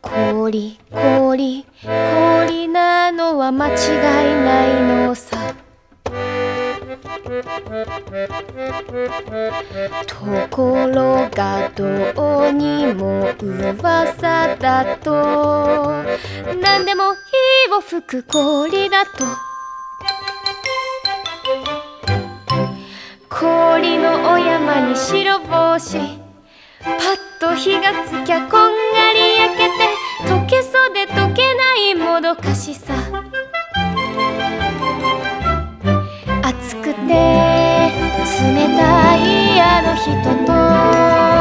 氷氷氷なのは間違いないのさ。ところがどうにも噂だと。何でも火を吹く氷だと。氷のお山に白帽子パッと火がつきゃこんがり焼けて溶けそうで溶けないもどかしさ。暑くて冷たいあの人と。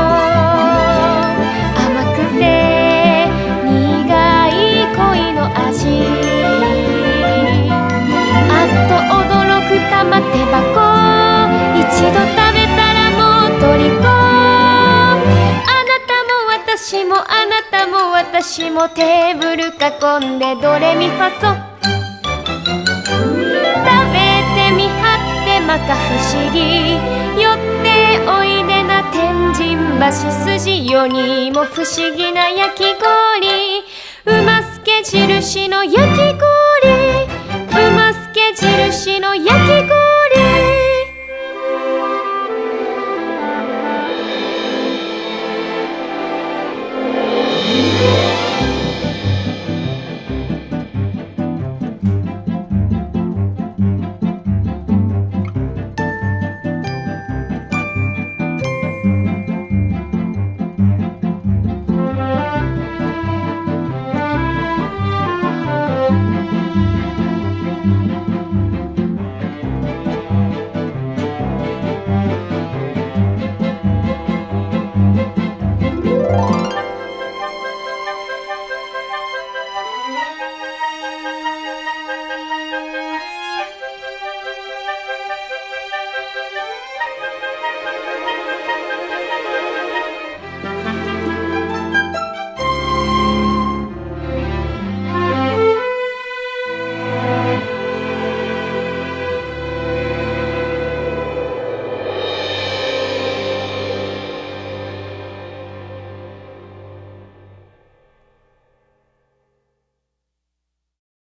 私もあなたも私もテーブル囲んでドレミファソ食べてみはってまか不思議。寄っておいでな天神橋筋世にも不思議な焼き氷。うますけ印の焼き氷うますけ印の焼き氷。